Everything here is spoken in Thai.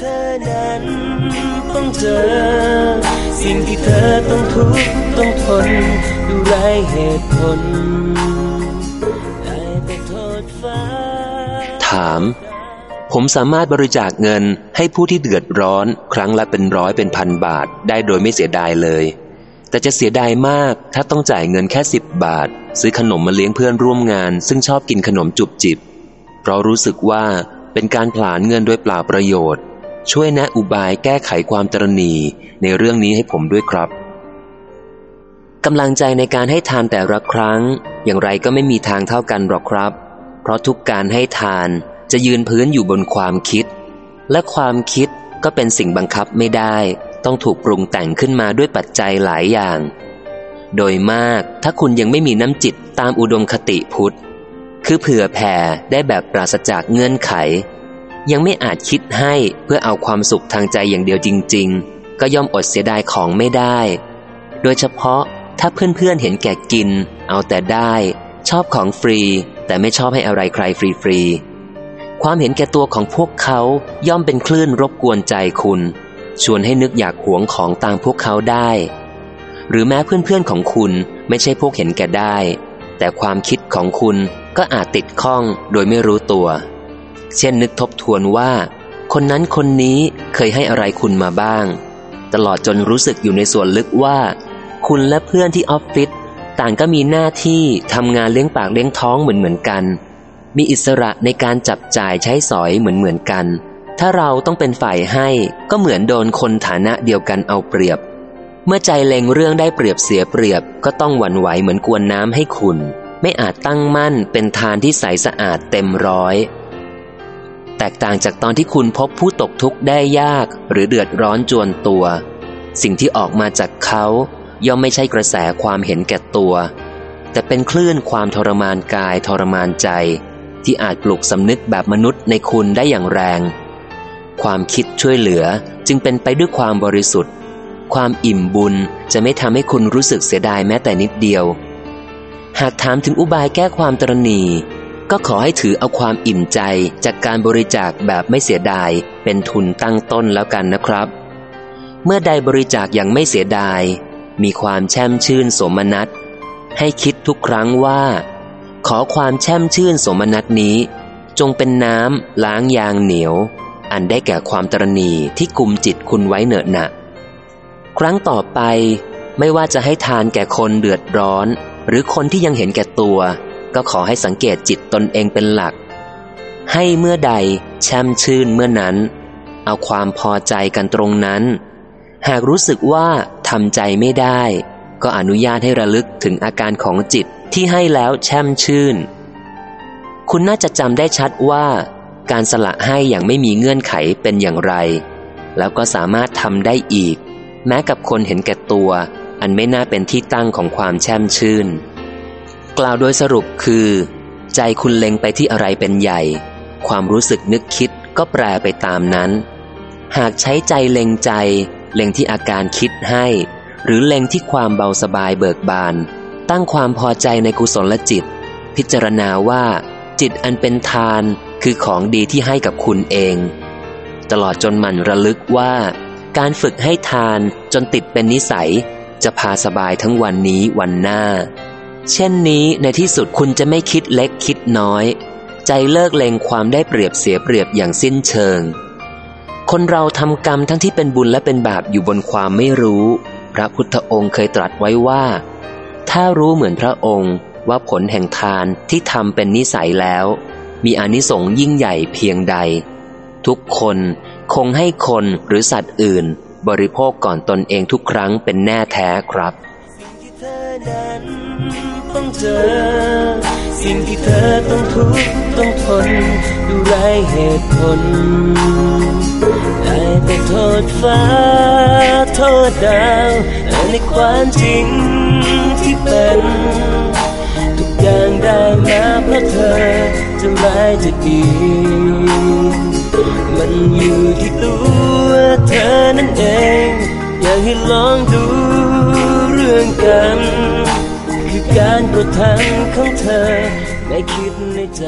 เธอนั้นต้องเจอ สิ่งที่เธอต้องทุกข์ต้องทนดูไรเหตุผลได้แต่โทษฟ้า ถาม ผมสามารถบริจาคเงินให้ผู้ที่เดือดร้อน ครั้งละเป็นร้อยเป็นพันบาทได้โดยไม่เสียดายเลย แต่จะเสียดายมากถ้าต้องจ่ายเงินแค่สิบบาท ซื้อขนมมาเลี้ยงเพื่อนร่วมงาน ซึ่งชอบกินขนมจุบจิบ เพราะรู้สึกว่าเป็นการผลาญเงินโดยเปล่าประโยชน์ ช่วยแนะอุบายแก้ไขความตรณีในเรื่องนี้ให้ผมด้วยครับกำลังใจในการให้ทานแต่ละครั้ง อย่างไรก็ไม่มีทางเท่ากันหรอกครับ เพราะทุกการให้ทานจะยืนพื้นอยู่บนความคิด และความคิดก็เป็นสิ่งบังคับไม่ได้ ต้องถูกปรุงแต่งขึ้นมาด้วยปัจจัยหลายอย่าง โดยมากถ้าคุณยังไม่มีน้ำจิตตามอุดมคติพุทธ คือเผื่อแผ่ได้แบบปราศจากเงื่อนไข ยังไม่อาจคิดให้เพื่อเอาความสุขทางใจอย่างเดียวจริง ๆ ก็ย่อมอดเสียดายของไม่ได้ โดยเฉพาะถ้าเพื่อนๆเห็นแก่กิน เอาแต่ได้ ชอบของฟรี แต่ไม่ชอบให้อะไรใครฟรีๆความเห็นแก่ตัวของพวกเขาย่อมเป็นคลื่นรบกวนใจคุณ ชวนให้นึกอยากหวงของตามพวกเขาได้ หรือแม้เพื่อนๆของคุณไม่ใช่พวกเห็นแก่ได้ แต่ความคิดของคุณก็อาจติดข้องโดยไม่รู้ตัว เช่นนึกทบทวนว่า คนนั้นคนนี้เคยให้อะไรคุณมาบ้าง ตลอดจนรู้สึกอยู่ในส่วนลึกว่า คุณและเพื่อนที่ออฟฟิศต่างก็มีหน้าที่ทำงานเลี้ยงปากเลี้ยงท้องเหมือนเหมือนกัน มีอิสระในการจับจ่ายใช้สอยเหมือนเหมือนกัน ถ้าเราต้องเป็นฝ่ายให้ก็เหมือนโดนคนฐานะเดียวกันเอาเปรียบ เมื่อใจเลงเรื่องได้เปรียบเสียเปรียบ ก็ต้องหวั่นไหวเหมือนกวนน้ำให้คุณ ไม่อาจตั้งมั่นเป็นทานที่ใสสะอาดเต็มร้อย แตกต่างจากตอนที่คุณพบผู้ตกทุกข์ได้ยากหรือเดือดร้อนจวนตัว สิ่งที่ออกมาจากเขาย่อมไม่ใช่กระแสความเห็นแก่ตัว แต่เป็นคลื่นความทรมานกายทรมานใจ ที่อาจปลุกสำนึกแบบมนุษย์ในคุณได้อย่างแรง ความคิดช่วยเหลือจึงเป็นไปด้วยความบริสุทธิ์ ความอิ่มบุญจะไม่ทำให้คุณรู้สึกเสียดายแม้แต่นิดเดียว หากถามถึงอุบายแก้ความตรณี ก็ขอให้ถือเอาความอิ่มใจจากการบริจาคแบบไม่เสียดายเป็นทุนตั้งต้นแล้วกันนะครับ เมื่อใดบริจาคอย่างไม่เสียดาย มีความแช่มชื่นสมนัตให้คิดทุกครั้งว่า ขอความแช่มชื่นสมนัตนี้ จงเป็นน้ำล้างยางเหนียว อันได้แก่ความตรณีที่กุมจิตคุณไว้เหนอะหนะครั้งต่อไปไม่ว่าจะให้ทานแก่คนเดือดร้อน หรือคนที่ยังเห็นแก่ตัว ก็ขอให้สังเกตจิตตนเองเป็นหลัก ให้เมื่อใดแช่มชื่นเมื่อนั้น เอาความพอใจกันตรงนั้น หากรู้สึกว่าทำใจไม่ได้ ก็อนุญาตให้ระลึกถึงอาการของจิตที่ให้แล้วแช่มชื่น คุณน่าจะจำได้ชัดว่าการสละให้อย่างไม่มีเงื่อนไขเป็นอย่างไร แล้วก็สามารถทำได้อีก แม้กับคนเห็นแก่ตัว อันไม่น่าเป็นที่ตั้งของความแช่มชื่น กล่าวโดยสรุปคือ ใจคุณเล็งไปที่อะไรเป็นใหญ่ ความรู้สึกนึกคิดก็แปรไปตามนั้น หากใช้ใจเล็งใจ เล็งที่อาการคิดให้ หรือเล็งที่ความเบาสบายเบิกบาน ตั้งความพอใจในกุศลจิต พิจารณาว่า จิตอันเป็นทานคือของดีที่ให้กับคุณเอง ตลอดจนหมั่นระลึกว่า การฝึกให้ทานจนติดเป็นนิสัย จะพาสบายทั้งวันนี้วันหน้า เช่นนี้ในที่สุดคุณจะไม่คิดเล็กคิดน้อย ใจเลิกเลงความได้เปรียบเสียเปรียบอย่างสิ้นเชิง คนเราทำกรรมทั้งที่เป็นบุญและเป็นบาปอยู่บนความไม่รู้ พระพุทธองค์เคยตรัสไว้ว่า ถ้ารู้เหมือนพระองค์ว่าผลแห่งทานที่ทำเป็นนิสัยแล้ว มีอนิสงส์ยิ่งใหญ่เพียงใด ทุกคนคงให้คนหรือสัตว์อื่น บริโภคก่อนตนเองทุกครั้งเป็นแน่แท้ครับ ต้องเจอ สิ่งที่เธอต้องทุกข์ต้องทน ดูไรเหตุผล ได้แต่โทษฟ้า โทษดาวในความจริงที่เป็น ทุกอย่างได้มาเพราะเธอจะร้ายจะดี มันอยู่ที่ตัวเธอนั่นเอง อยากให้ลองดูเรื่องกัน การกระทำของเธอไม่คิดในใจ